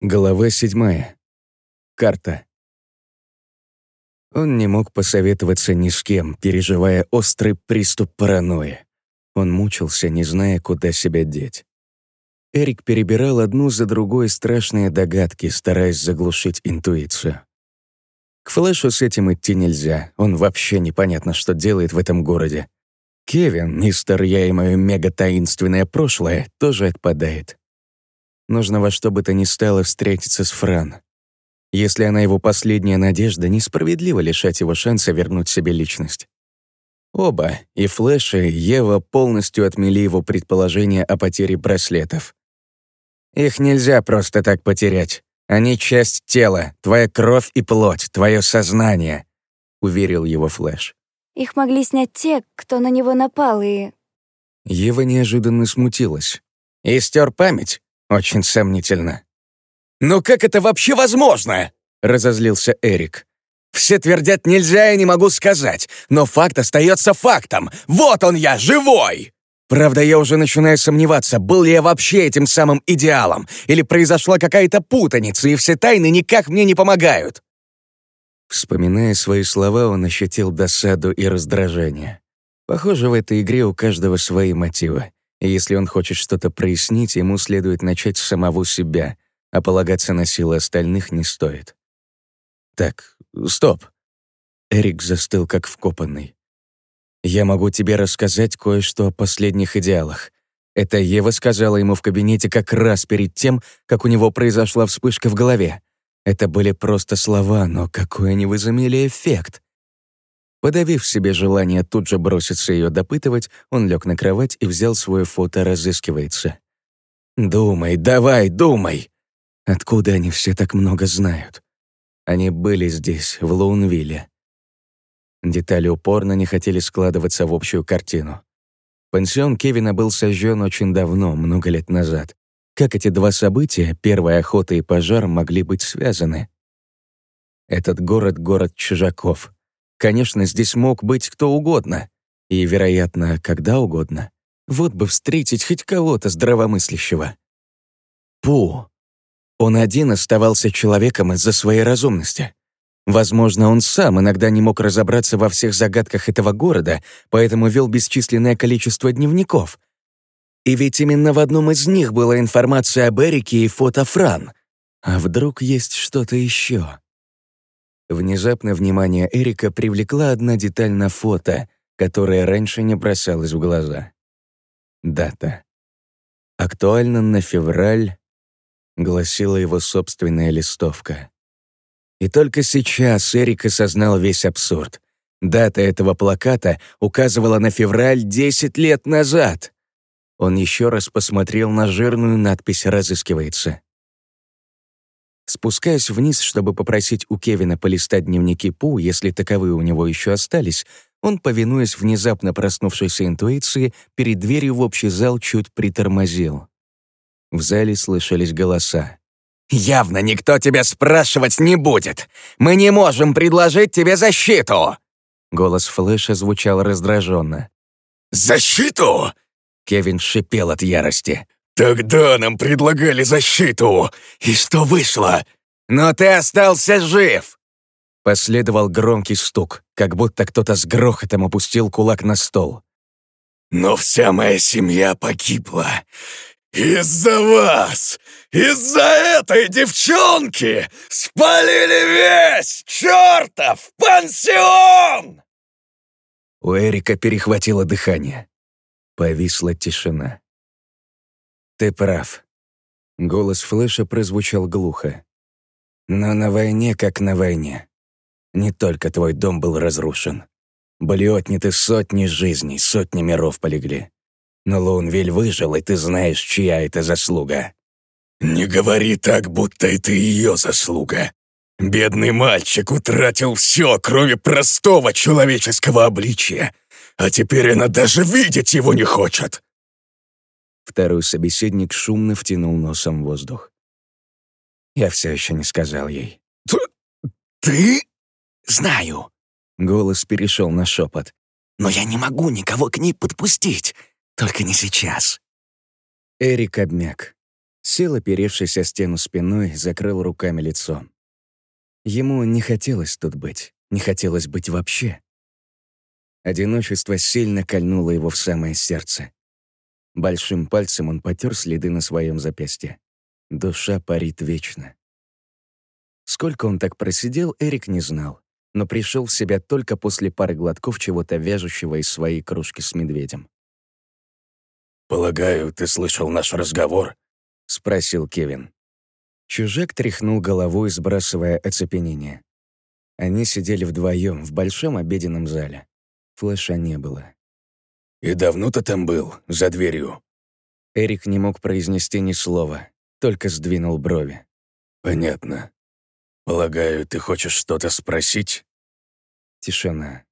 Глава седьмая. Карта. Он не мог посоветоваться ни с кем, переживая острый приступ паранойи. Он мучился, не зная, куда себя деть. Эрик перебирал одну за другой страшные догадки, стараясь заглушить интуицию. К Флэшу с этим идти нельзя, он вообще непонятно, что делает в этом городе. Кевин, мистер Я и мое мега-таинственное прошлое, тоже отпадает. Нужно во что бы то ни стало встретиться с Фран. Если она его последняя надежда, несправедливо лишать его шанса вернуть себе личность. Оба, и Флэш, и Ева, полностью отмели его предположение о потере браслетов. «Их нельзя просто так потерять. Они часть тела, твоя кровь и плоть, твое сознание», — уверил его Флэш. Их могли снять те, кто на него напал, и... Ева неожиданно смутилась. «И стер память? Очень сомнительно. «Но как это вообще возможно?» — разозлился Эрик. «Все твердят нельзя, я не могу сказать, но факт остается фактом. Вот он я, живой!» Правда, я уже начинаю сомневаться, был ли я вообще этим самым идеалом, или произошла какая-то путаница, и все тайны никак мне не помогают. Вспоминая свои слова, он ощутил досаду и раздражение. Похоже, в этой игре у каждого свои мотивы. И если он хочет что-то прояснить, ему следует начать с самого себя, а полагаться на силы остальных не стоит. Так, стоп. Эрик застыл как вкопанный. Я могу тебе рассказать кое-что о последних идеалах. Это Ева сказала ему в кабинете как раз перед тем, как у него произошла вспышка в голове. Это были просто слова, но какой они возымели эффект. Подавив себе желание тут же броситься ее допытывать, он лег на кровать и взял свое фото «Разыскивается». «Думай, давай, думай!» Откуда они все так много знают? Они были здесь, в Лоунвилле. Детали упорно не хотели складываться в общую картину. Пансион Кевина был сожжен очень давно, много лет назад. Как эти два события, первая охота и пожар, могли быть связаны? Этот город — город чужаков. Конечно, здесь мог быть кто угодно. И, вероятно, когда угодно. Вот бы встретить хоть кого-то здравомыслящего. Пу. Он один оставался человеком из-за своей разумности. Возможно, он сам иногда не мог разобраться во всех загадках этого города, поэтому вел бесчисленное количество дневников. И ведь именно в одном из них была информация об Эрике и фото Фран. А вдруг есть что-то еще? Внезапно внимание Эрика привлекла одна деталь на фото, которая раньше не бросалась в глаза. Дата. Актуально на февраль, гласила его собственная листовка. И только сейчас Эрик осознал весь абсурд. Дата этого плаката указывала на февраль 10 лет назад. Он еще раз посмотрел на жирную надпись «Разыскивается». Спускаясь вниз, чтобы попросить у Кевина полистать дневники Пу, если таковые у него еще остались, он, повинуясь внезапно проснувшейся интуиции, перед дверью в общий зал чуть притормозил. В зале слышались голоса. «Явно никто тебя спрашивать не будет! Мы не можем предложить тебе защиту!» Голос Флэша звучал раздраженно. «Защиту?» Кевин шипел от ярости. «Тогда нам предлагали защиту! И что вышло?» «Но ты остался жив!» Последовал громкий стук, как будто кто-то с грохотом опустил кулак на стол. «Но вся моя семья погибла. Из-за вас! Из-за этой девчонки! Спалили весь чертов пансион!» У Эрика перехватило дыхание. Повисла тишина. «Ты прав». Голос Флэша прозвучал глухо. «Но на войне, как на войне. Не только твой дом был разрушен. Были отняты сотни жизней, сотни миров полегли. Но Лоунвиль выжил, и ты знаешь, чья это заслуга». «Не говори так, будто это ее заслуга. Бедный мальчик утратил все, кроме простого человеческого обличия, а теперь она даже видеть его не хочет. Второй собеседник шумно втянул носом воздух. Я все еще не сказал ей. «Ты? ты? Знаю!» Голос перешел на шепот. «Но я не могу никого к ней подпустить. Только не сейчас». Эрик обмяк. Сел, оперевшись о стену спиной, закрыл руками лицо. Ему не хотелось тут быть, не хотелось быть вообще. Одиночество сильно кольнуло его в самое сердце. Большим пальцем он потер следы на своем запястье. Душа парит вечно. Сколько он так просидел, Эрик не знал, но пришел в себя только после пары глотков чего-то вяжущего из своей кружки с медведем. «Полагаю, ты слышал наш разговор?» — спросил Кевин. Чужак тряхнул головой, сбрасывая оцепенение. Они сидели вдвоем в большом обеденном зале. Флэша не было. «И давно ты там был, за дверью?» Эрик не мог произнести ни слова, только сдвинул брови. «Понятно. Полагаю, ты хочешь что-то спросить?» Тишина.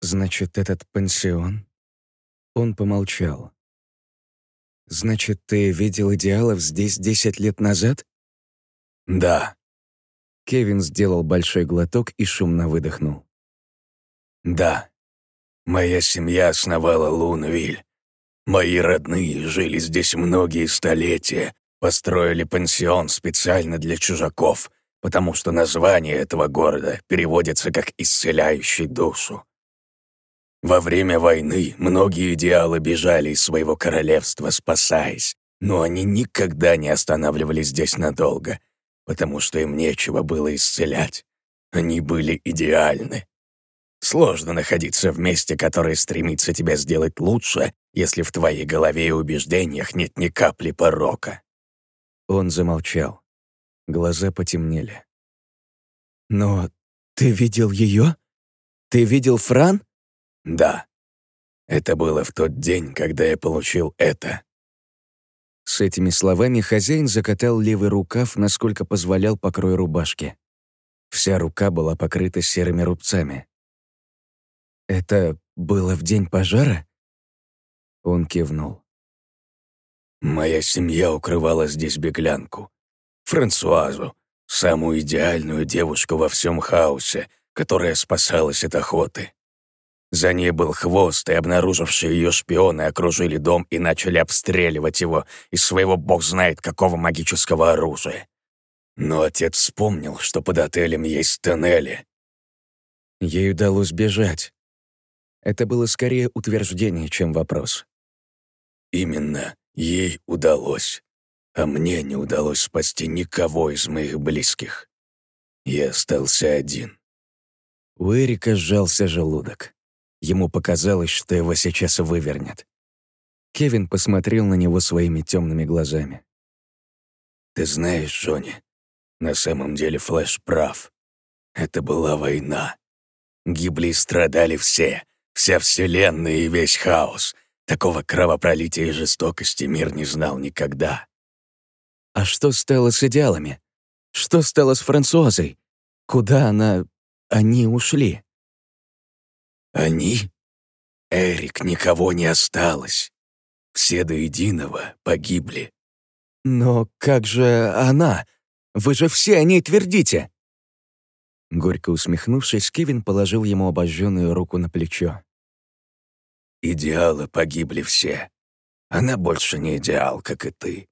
«Значит, этот пансион?» Он помолчал. «Значит, ты видел идеалов здесь десять лет назад?» «Да». Кевин сделал большой глоток и шумно выдохнул. «Да. Моя семья основала Лунвиль. Мои родные жили здесь многие столетия, построили пансион специально для чужаков, потому что название этого города переводится как «исцеляющий душу». Во время войны многие идеалы бежали из своего королевства, спасаясь, но они никогда не останавливались здесь надолго, потому что им нечего было исцелять. Они были идеальны. Сложно находиться в месте, которое стремится тебя сделать лучше, если в твоей голове и убеждениях нет ни капли порока». Он замолчал. Глаза потемнели. «Но ты видел ее? Ты видел Фран?» «Да. Это было в тот день, когда я получил это». С этими словами хозяин закатал левый рукав, насколько позволял покрой рубашки. Вся рука была покрыта серыми рубцами. «Это было в день пожара?» Он кивнул. «Моя семья укрывала здесь беглянку. Франсуазу, самую идеальную девушку во всем хаосе, которая спасалась от охоты. За ней был хвост, и обнаружившие ее шпионы окружили дом и начали обстреливать его из своего бог знает какого магического оружия. Но отец вспомнил, что под отелем есть тоннели. Ей удалось бежать. Это было скорее утверждение, чем вопрос. Именно ей удалось, а мне не удалось спасти никого из моих близких. Я остался один. У Эрика сжался желудок. Ему показалось, что его сейчас вывернет. Кевин посмотрел на него своими темными глазами. «Ты знаешь, Джонни, на самом деле Флэш прав. Это была война. Гибли и страдали все, Вся Вселенная и весь хаос. Такого кровопролития и жестокости мир не знал никогда. А что стало с идеалами? Что стало с Франсуазой? Куда она... они ушли? Они? Эрик, никого не осталось. Все до единого погибли. Но как же она? Вы же все о ней твердите. Горько усмехнувшись, Кевин положил ему обожженную руку на плечо. «Идеалы погибли все. Она больше не идеал, как и ты.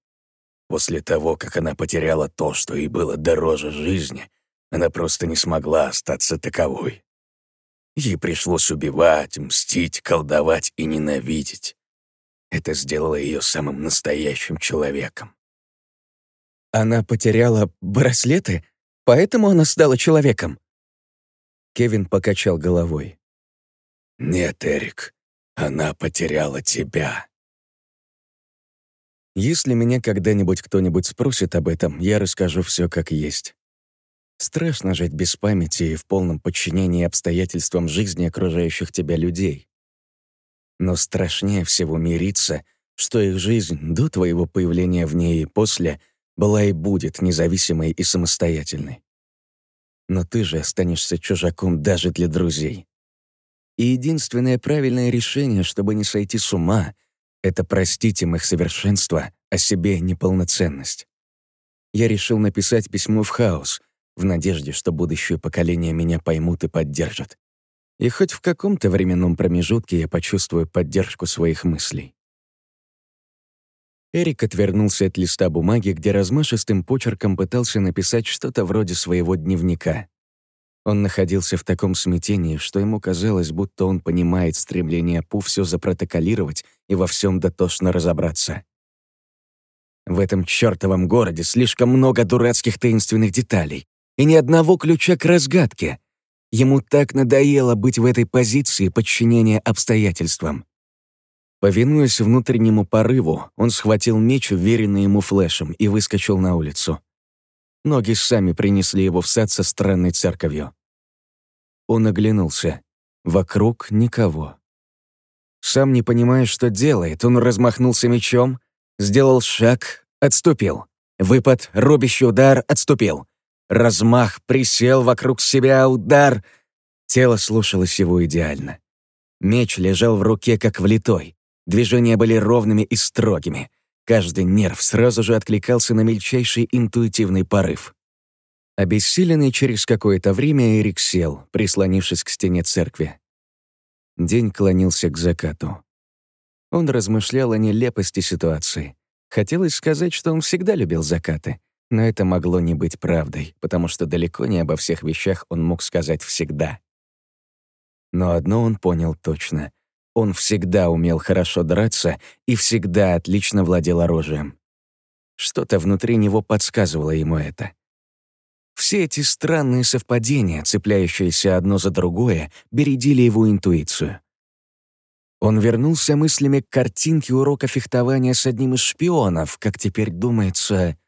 После того, как она потеряла то, что ей было дороже жизни, она просто не смогла остаться таковой. Ей пришлось убивать, мстить, колдовать и ненавидеть. Это сделало ее самым настоящим человеком. Она потеряла браслеты? Поэтому она стала человеком?» Кевин покачал головой. «Нет, Эрик, она потеряла тебя». «Если меня когда-нибудь кто-нибудь спросит об этом, я расскажу все как есть. Страшно жить без памяти и в полном подчинении обстоятельствам жизни окружающих тебя людей. Но страшнее всего мириться, что их жизнь до твоего появления в ней и после была и будет независимой и самостоятельной. Но ты же останешься чужаком даже для друзей. И единственное правильное решение, чтобы не сойти с ума, это простить им их совершенство, а себе неполноценность. Я решил написать письмо в хаос, в надежде, что будущее поколение меня поймут и поддержат. И хоть в каком-то временном промежутке я почувствую поддержку своих мыслей. Эрик отвернулся от листа бумаги, где размашистым почерком пытался написать что-то вроде своего дневника. Он находился в таком смятении, что ему казалось, будто он понимает стремление Пу все запротоколировать и во всем дотошно разобраться. В этом чертовом городе слишком много дурацких таинственных деталей и ни одного ключа к разгадке. Ему так надоело быть в этой позиции подчинения обстоятельствам. Повинуясь внутреннему порыву, он схватил меч, уверенный ему флешем, и выскочил на улицу. Ноги сами принесли его в сад со странной церковью. Он оглянулся. Вокруг никого. Сам не понимая, что делает, он размахнулся мечом, сделал шаг, отступил. Выпад, рубящий удар, отступил. Размах, присел вокруг себя, удар. Тело слушалось его идеально. Меч лежал в руке, как влитой. Движения были ровными и строгими. Каждый нерв сразу же откликался на мельчайший интуитивный порыв. Обессиленный через какое-то время Эрик сел, прислонившись к стене церкви. День клонился к закату. Он размышлял о нелепости ситуации. Хотелось сказать, что он всегда любил закаты, но это могло не быть правдой, потому что далеко не обо всех вещах он мог сказать всегда. Но одно он понял точно. Он всегда умел хорошо драться и всегда отлично владел оружием. Что-то внутри него подсказывало ему это. Все эти странные совпадения, цепляющиеся одно за другое, бередили его интуицию. Он вернулся мыслями к картинке урока фехтования с одним из шпионов, как теперь думается.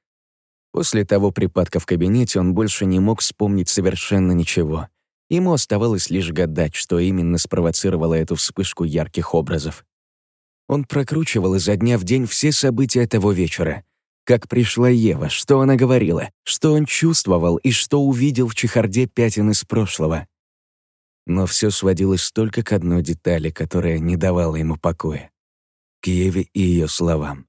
После того припадка в кабинете он больше не мог вспомнить совершенно ничего. Ему оставалось лишь гадать, что именно спровоцировало эту вспышку ярких образов. Он прокручивал изо дня в день все события того вечера. Как пришла Ева, что она говорила, что он чувствовал и что увидел в чехарде пятен из прошлого. Но все сводилось только к одной детали, которая не давала ему покоя. К Еве и ее словам.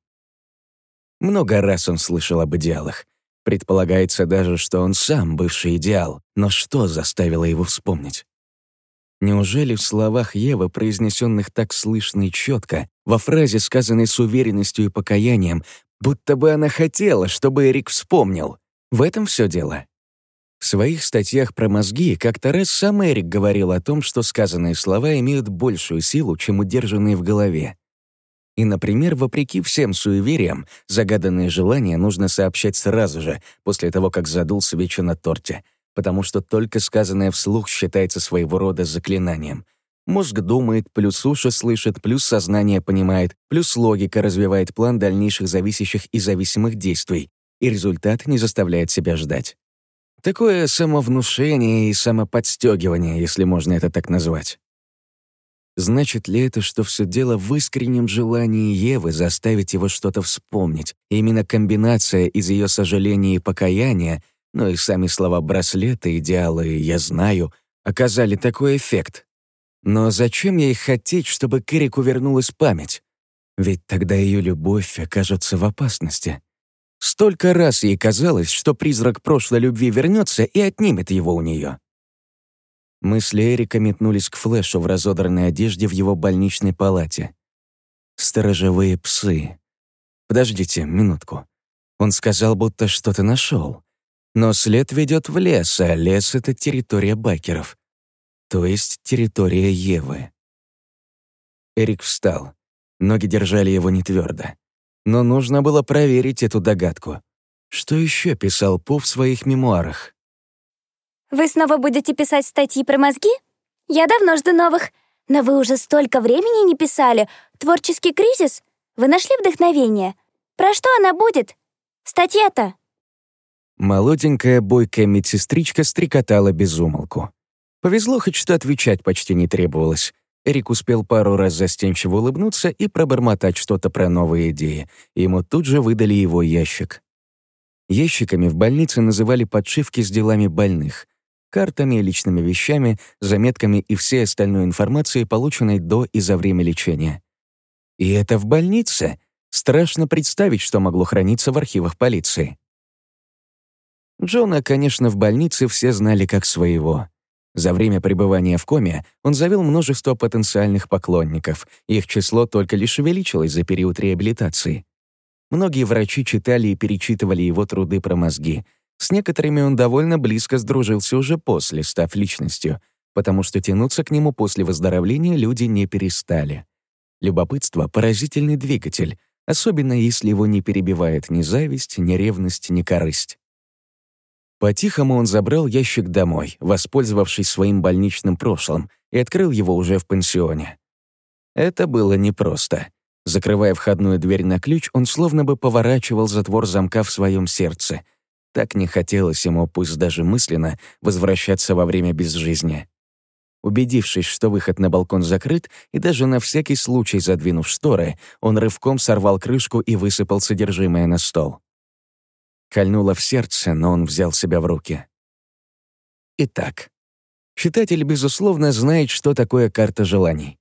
Много раз он слышал об идеалах, Предполагается даже, что он сам бывший идеал, но что заставило его вспомнить? Неужели в словах Евы, произнесенных так слышно и четко, во фразе, сказанной с уверенностью и покаянием, будто бы она хотела, чтобы Эрик вспомнил? В этом все дело. В своих статьях про мозги как-то раз сам Эрик говорил о том, что сказанные слова имеют большую силу, чем удержанные в голове. И, например, вопреки всем суевериям, загаданные желания нужно сообщать сразу же, после того, как задул свечу на торте, потому что только сказанное вслух считается своего рода заклинанием. Мозг думает, плюс уши слышит, плюс сознание понимает, плюс логика развивает план дальнейших зависящих и зависимых действий, и результат не заставляет себя ждать. Такое самовнушение и самоподстегивание, если можно это так назвать. Значит ли это, что все дело в искреннем желании Евы заставить его что-то вспомнить? Именно комбинация из ее сожаления и покаяния, но и сами слова браслета, идеалы «я знаю» оказали такой эффект. Но зачем ей хотеть, чтобы к вернулась память? Ведь тогда ее любовь окажется в опасности. Столько раз ей казалось, что призрак прошлой любви вернется и отнимет его у нее. Мысли Эрика метнулись к Флэшу в разодранной одежде в его больничной палате. Сторожевые псы. Подождите минутку. Он сказал, будто что-то нашел. Но след ведет в лес, а лес — это территория байкеров. То есть территория Евы. Эрик встал. Ноги держали его не твердо. Но нужно было проверить эту догадку. Что еще писал Пу в своих мемуарах? Вы снова будете писать статьи про мозги? Я давно жду новых. Но вы уже столько времени не писали. Творческий кризис? Вы нашли вдохновение? Про что она будет? Статья-то?» Молоденькая бойкая медсестричка стрекотала без умолку. Повезло хоть что отвечать почти не требовалось. Эрик успел пару раз застенчиво улыбнуться и пробормотать что-то про новые идеи. Ему тут же выдали его ящик. Ящиками в больнице называли подшивки с делами больных картами, личными вещами, заметками и всей остальной информацией, полученной до и за время лечения. И это в больнице. Страшно представить, что могло храниться в архивах полиции. Джона, конечно, в больнице все знали как своего. За время пребывания в коме он завел множество потенциальных поклонников, их число только лишь увеличилось за период реабилитации. Многие врачи читали и перечитывали его труды про мозги. С некоторыми он довольно близко сдружился уже после, став личностью, потому что тянуться к нему после выздоровления люди не перестали. Любопытство — поразительный двигатель, особенно если его не перебивает ни зависть, ни ревность, ни корысть. По-тихому он забрал ящик домой, воспользовавшись своим больничным прошлым, и открыл его уже в пансионе. Это было непросто. Закрывая входную дверь на ключ, он словно бы поворачивал затвор замка в своем сердце. Так не хотелось ему, пусть даже мысленно, возвращаться во время безжизни. Убедившись, что выход на балкон закрыт, и даже на всякий случай задвинув шторы, он рывком сорвал крышку и высыпал содержимое на стол. Кольнуло в сердце, но он взял себя в руки. Итак, читатель, безусловно, знает, что такое карта желаний.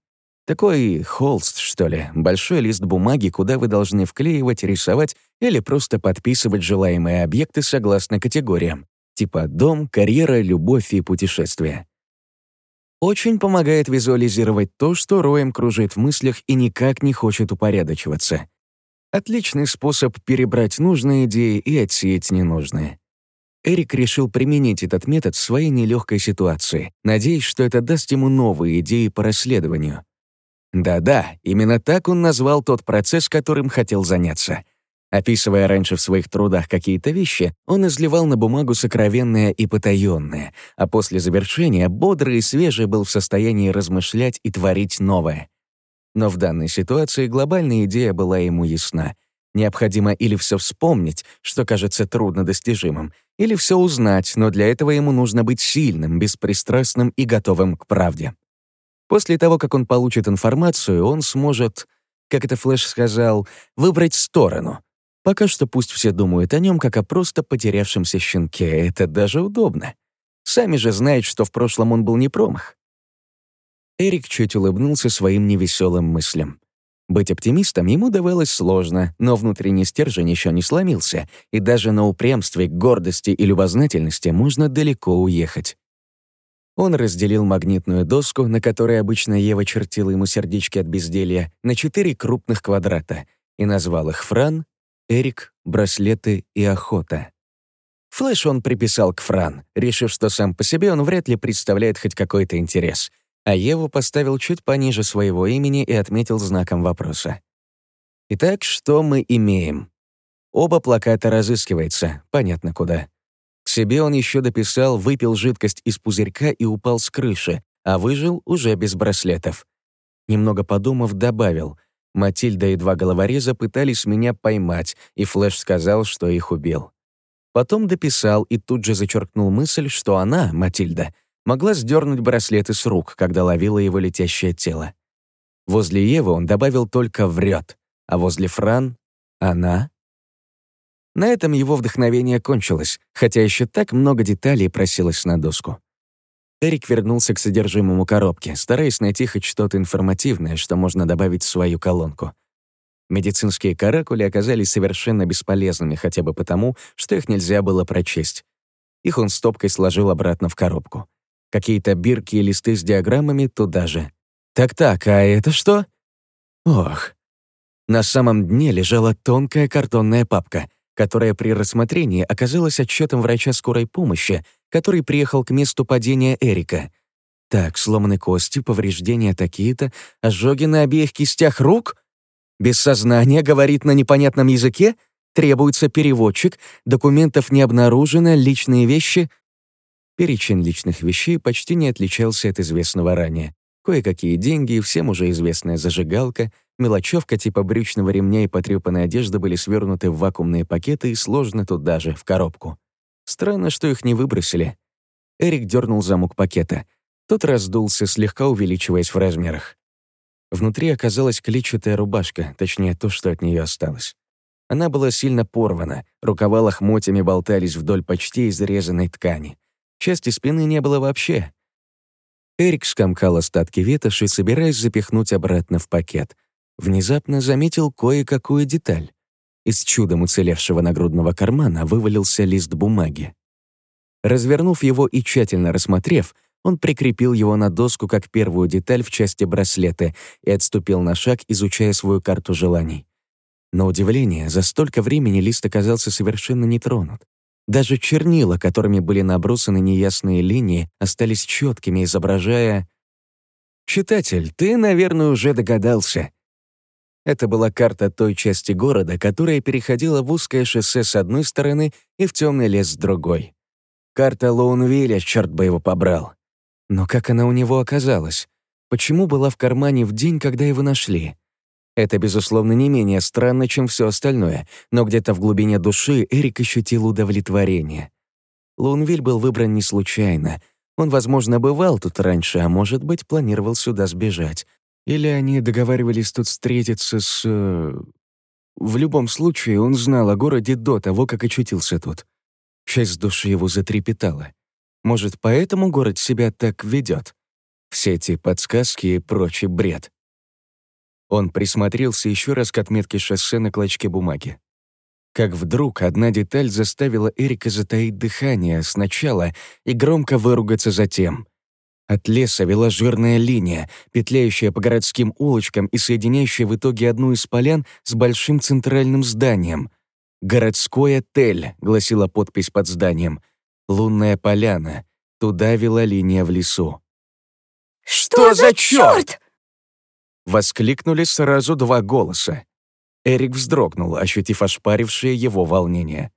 Такой холст, что ли, большой лист бумаги, куда вы должны вклеивать, рисовать или просто подписывать желаемые объекты согласно категориям, типа дом, карьера, любовь и путешествия очень помогает визуализировать то, что роем кружит в мыслях и никак не хочет упорядочиваться. Отличный способ перебрать нужные идеи и отсеять ненужные. Эрик решил применить этот метод в своей нелегкой ситуации, надеясь, что это даст ему новые идеи по расследованию. Да-да, именно так он назвал тот процесс, которым хотел заняться. Описывая раньше в своих трудах какие-то вещи, он изливал на бумагу сокровенное и потаённое, а после завершения бодрый и свежий был в состоянии размышлять и творить новое. Но в данной ситуации глобальная идея была ему ясна. Необходимо или все вспомнить, что кажется труднодостижимым, или все узнать, но для этого ему нужно быть сильным, беспристрастным и готовым к правде. После того, как он получит информацию, он сможет, как это Флэш сказал, выбрать сторону — Пока что пусть все думают о нем как о просто потерявшемся щенке, это даже удобно. Сами же знают, что в прошлом он был не промах. Эрик чуть улыбнулся своим невеселым мыслям. Быть оптимистом ему давалось сложно, но внутренний стержень еще не сломился, и даже на упрямстве, гордости и любознательности можно далеко уехать. Он разделил магнитную доску, на которой обычно Ева чертила ему сердечки от безделья, на четыре крупных квадрата и назвал их Фран, Эрик, браслеты и охота. Флэш он приписал к Фран, решив, что сам по себе он вряд ли представляет хоть какой-то интерес, а Еву поставил чуть пониже своего имени и отметил знаком вопроса. Итак, что мы имеем? Оба плаката разыскивается, понятно куда. К себе он еще дописал, выпил жидкость из пузырька и упал с крыши, а выжил уже без браслетов. Немного подумав, добавил — Матильда и два головореза пытались меня поймать, и Флэш сказал, что их убил. Потом дописал и тут же зачеркнул мысль, что она, Матильда, могла сдернуть браслеты с рук, когда ловила его летящее тело. Возле Евы он добавил только «врет», а возле Фран — «она». На этом его вдохновение кончилось, хотя еще так много деталей просилось на доску. Эрик вернулся к содержимому коробки, стараясь найти хоть что-то информативное, что можно добавить в свою колонку. Медицинские каракули оказались совершенно бесполезными хотя бы потому, что их нельзя было прочесть. Их он стопкой сложил обратно в коробку. Какие-то бирки и листы с диаграммами туда же. Так-так, а это что? Ох. На самом дне лежала тонкая картонная папка, которая при рассмотрении оказалась отчетом врача скорой помощи, который приехал к месту падения Эрика. Так, сломаны кости, повреждения такие-то, ожоги на обеих кистях рук? Без сознания, говорит на непонятном языке? Требуется переводчик, документов не обнаружено, личные вещи. Перечень личных вещей почти не отличался от известного ранее. Кое-какие деньги, всем уже известная зажигалка, мелочевка типа брючного ремня и потрёпанной одежды были свернуты в вакуумные пакеты и сложены туда же, в коробку. Странно, что их не выбросили. Эрик дернул замок пакета. Тот раздулся, слегка увеличиваясь в размерах. Внутри оказалась клетчатая рубашка, точнее, то, что от нее осталось. Она была сильно порвана, рукава лохмотьями болтались вдоль почти изрезанной ткани. Части спины не было вообще. Эрик скомкал остатки ветоши, собираясь запихнуть обратно в пакет. Внезапно заметил кое-какую деталь. Из чудом уцелевшего нагрудного кармана вывалился лист бумаги. Развернув его и тщательно рассмотрев, он прикрепил его на доску как первую деталь в части браслета и отступил на шаг, изучая свою карту желаний. На удивление, за столько времени лист оказался совершенно не тронут. Даже чернила, которыми были набросаны неясные линии, остались четкими, изображая... Читатель, ты, наверное, уже догадался. Это была карта той части города, которая переходила в узкое шоссе с одной стороны и в темный лес с другой. Карта Лоунвилля, черт бы его побрал. Но как она у него оказалась? Почему была в кармане в день, когда его нашли? Это, безусловно, не менее странно, чем все остальное, но где-то в глубине души Эрик ощутил удовлетворение. Лунвиль был выбран не случайно. Он, возможно, бывал тут раньше, а может быть, планировал сюда сбежать. Или они договаривались тут встретиться с... Э, в любом случае, он знал о городе до того, как очутился тут. Часть души его затрепетала. Может, поэтому город себя так ведет? Все эти подсказки и прочий бред. Он присмотрелся еще раз к отметке шоссе на клочке бумаги. Как вдруг одна деталь заставила Эрика затаить дыхание сначала и громко выругаться затем. От леса вела жирная линия, петляющая по городским улочкам и соединяющая в итоге одну из полян с большим центральным зданием. «Городской отель», — гласила подпись под зданием. «Лунная поляна». Туда вела линия в лесу. «Что, за черт?» Воскликнули сразу два голоса. Эрик вздрогнул, ощутив ошпарившее его волнение.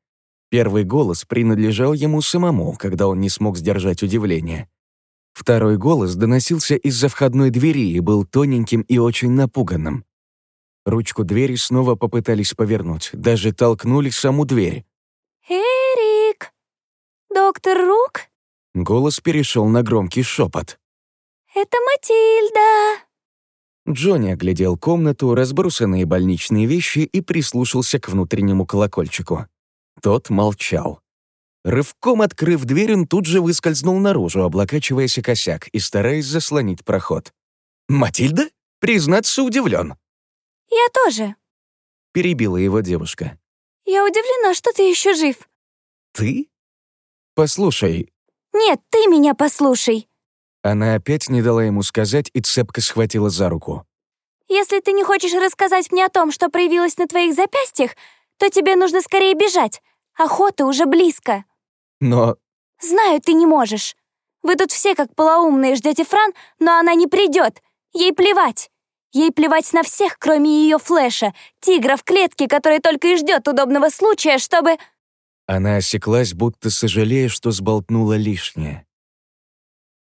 Первый голос принадлежал ему самому, когда он не смог сдержать удивление. Второй голос доносился из-за входной двери и был тоненьким и очень напуганным. Ручку двери снова попытались повернуть, даже толкнули саму дверь. «Эрик! Доктор Рук?» Голос перешел на громкий шепот. «Это Матильда!» Джонни оглядел комнату, разбросанные больничные вещи и прислушался к внутреннему колокольчику. Тот молчал. Рывком открыв дверь, он тут же выскользнул наружу, облокачиваясь о косяк и стараясь заслонить проход. «Матильда?» Признаться, удивлен. «Я тоже», — перебила его девушка. «Я удивлена, что ты еще жив». «Ты? Послушай». «Нет, ты меня послушай». Она опять не дала ему сказать и цепко схватила за руку. «Если ты не хочешь рассказать мне о том, что проявилось на твоих запястьях, то тебе нужно скорее бежать. Охота уже близко». «Но...» «Знаю, ты не можешь. Вы тут все как полоумные ждете Фран, но она не придет. Ей плевать. Ей плевать на всех, кроме ее Флэша, тигра в клетке, который только и ждет удобного случая, чтобы...» Она осеклась, будто сожалея, что сболтнула лишнее.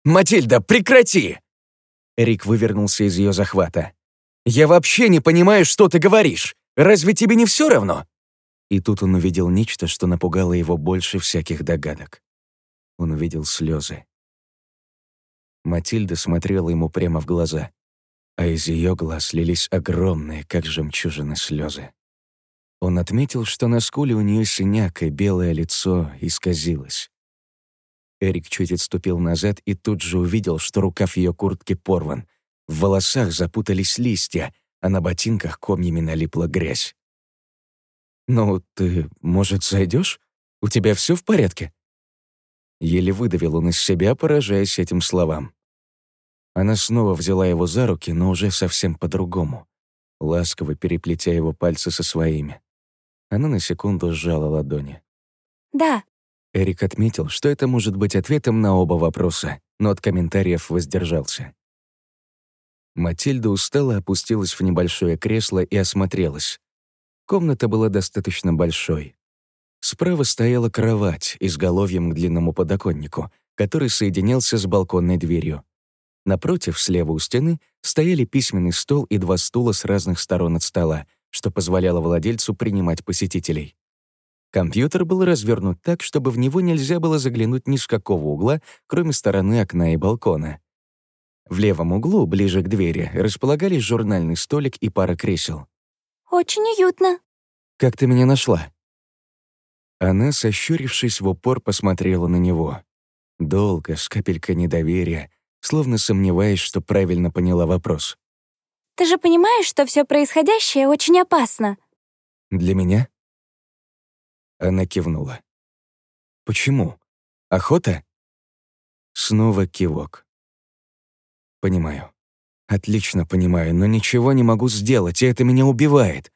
«Матильда, прекрати!» Рик вывернулся из ее захвата. «Я вообще не понимаю, что ты говоришь. Разве тебе не все равно?» И тут он увидел нечто, что напугало его больше всяких догадок. Он увидел слезы. Матильда смотрела ему прямо в глаза, а из ее глаз лились огромные, как жемчужины, слезы. Он отметил, что на скуле у нее синяк, и белое лицо исказилось. Эрик чуть отступил назад и тут же увидел, что рукав ее куртки порван. В волосах запутались листья, а на ботинках комьями налипла грязь. «Ну, ты, может, зайдешь? У тебя все в порядке?» Еле выдавил он из себя, поражаясь этим словам. Она снова взяла его за руки, но уже совсем по-другому, ласково переплетя его пальцы со своими. Она на секунду сжала ладони. «Да», Эрик отметил, что это может быть ответом на оба вопроса, но от комментариев воздержался. Матильда устало опустилась в небольшое кресло и осмотрелась. Комната была достаточно большой. Справа стояла кровать изголовьем к длинному подоконнику, который соединялся с балконной дверью. Напротив, слева у стены, стояли письменный стол и два стула с разных сторон от стола, что позволяло владельцу принимать посетителей. Компьютер был развернут так, чтобы в него нельзя было заглянуть ни с какого угла, кроме стороны окна и балкона. В левом углу, ближе к двери, располагались журнальный столик и пара кресел. «Очень уютно». «Как ты меня нашла?» Она, сощурившись в упор, посмотрела на него. Долго, с капелькой недоверия, словно сомневаясь, что правильно поняла вопрос. «Ты же понимаешь, что все происходящее очень опасно?» «Для меня?» Она кивнула. «Почему? Охота?» Снова кивок. «Понимаю. Отлично понимаю, но ничего не могу сделать, и это меня убивает.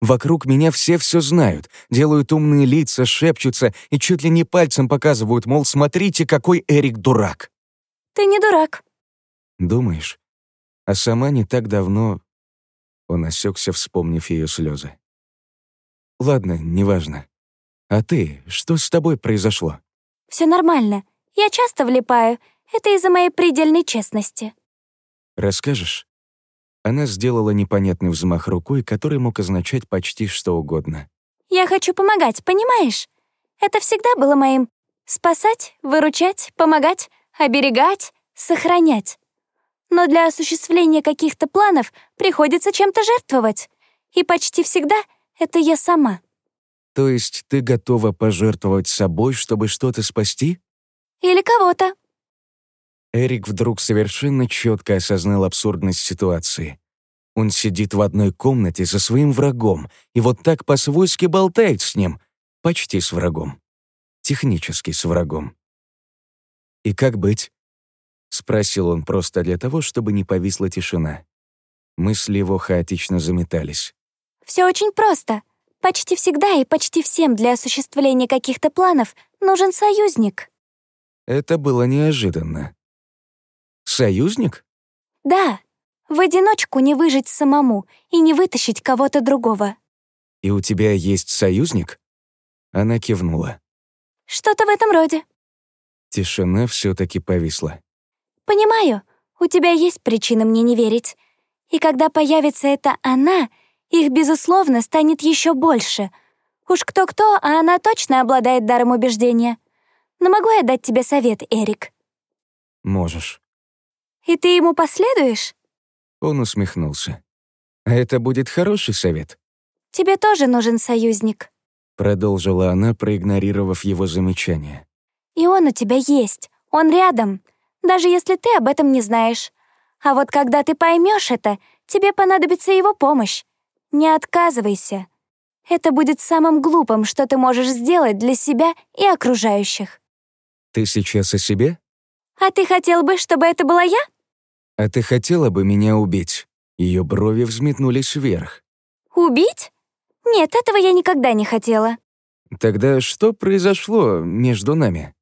Вокруг меня все все знают, делают умные лица, шепчутся и чуть ли не пальцем показывают, мол, смотрите, какой Эрик дурак. Ты не дурак. Думаешь? А сама не так давно... Он осекся, вспомнив ее слезы. Ладно, неважно. А ты, что с тобой произошло? Все нормально. Я часто влипаю. Это из-за моей предельной честности. Расскажешь? Она сделала непонятный взмах рукой, который мог означать почти что угодно. Я хочу помогать, понимаешь? Это всегда было моим. Спасать, выручать, помогать, оберегать, сохранять. Но для осуществления каких-то планов приходится чем-то жертвовать. И почти всегда это я сама. То есть ты готова пожертвовать собой, чтобы что-то спасти? Или кого-то. Эрик вдруг совершенно четко осознал абсурдность ситуации. Он сидит в одной комнате со своим врагом и вот так по-свойски болтает с ним, почти с врагом. Технически с врагом. И как быть? — спросил он просто для того, чтобы не повисла тишина. Мысли его хаотично заметались. Все очень просто. Почти всегда и почти всем для осуществления каких-то планов нужен союзник». Это было неожиданно. «Союзник?» «Да. В одиночку не выжить самому и не вытащить кого-то другого». «И у тебя есть союзник?» Она кивнула. «Что-то в этом роде». Тишина все таки повисла. «Понимаю, у тебя есть причины мне не верить. И когда появится эта она, их, безусловно, станет еще больше. Уж кто-кто, а она точно обладает даром убеждения. Но могу я дать тебе совет, Эрик?» «Можешь». «И ты ему последуешь?» Он усмехнулся. «А это будет хороший совет?» «Тебе тоже нужен союзник», — продолжила она, проигнорировав его замечание. «И он у тебя есть, он рядом даже если ты об этом не знаешь. А вот когда ты поймешь это, тебе понадобится его помощь. Не отказывайся. Это будет самым глупым, что ты можешь сделать для себя и окружающих. Ты сейчас о себе? А ты хотел бы, чтобы это была я? А ты хотела бы меня убить? Ее брови взметнулись вверх. Убить? Нет, этого я никогда не хотела. Тогда что произошло между нами?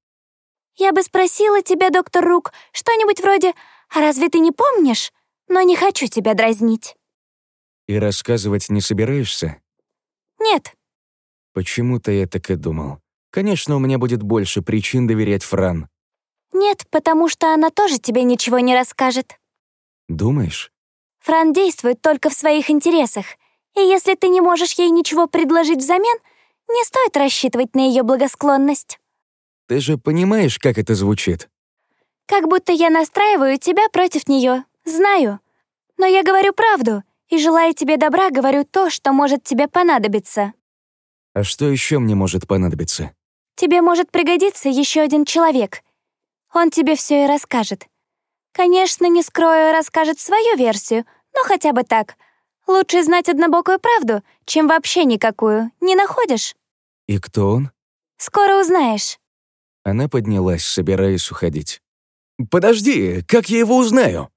Я бы спросила тебя, доктор Рук, что-нибудь вроде «А разве ты не помнишь?» Но не хочу тебя дразнить. И рассказывать не собираешься? Нет. Почему-то я так и думал. Конечно, у меня будет больше причин доверять Фран. Нет, потому что она тоже тебе ничего не расскажет. Думаешь? Фран действует только в своих интересах. И если ты не можешь ей ничего предложить взамен, не стоит рассчитывать на ее благосклонность. Ты же понимаешь, как это звучит? Как будто я настраиваю тебя против нее. Знаю. Но я говорю правду, и желая тебе добра, говорю то, что может тебе понадобиться. А что еще мне может понадобиться? Тебе может пригодиться еще один человек. Он тебе все и расскажет. Конечно, не скрою, расскажет свою версию, но хотя бы так. Лучше знать однобокую правду, чем вообще никакую, не находишь? И кто он? Скоро узнаешь. Она поднялась, собираясь уходить. «Подожди, как я его узнаю?»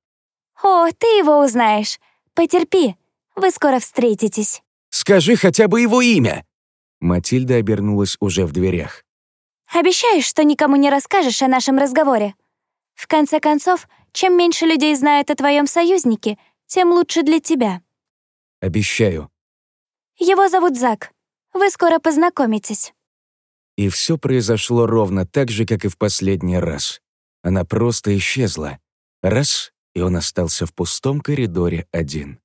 «О, ты его узнаешь. Потерпи, вы скоро встретитесь». «Скажи хотя бы его имя!» Матильда обернулась уже в дверях. «Обещаешь, что никому не расскажешь о нашем разговоре? В конце концов, чем меньше людей знают о твоем союзнике, тем лучше для тебя». «Обещаю». «Его зовут Зак. Вы скоро познакомитесь». И все произошло ровно так же, как и в последний раз. Она просто исчезла. Раз, и он остался в пустом коридоре один.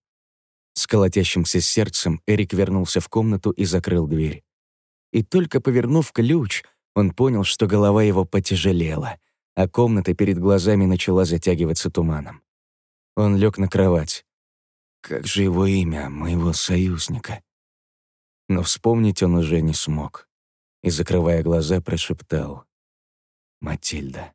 С колотящимся сердцем Эрик вернулся в комнату и закрыл дверь. И только повернув ключ, он понял, что голова его потяжелела, а комната перед глазами начала затягиваться туманом. Он лег на кровать. Как же его имя, моего союзника? Но вспомнить он уже не смог и, закрывая глаза, прошептал «Матильда».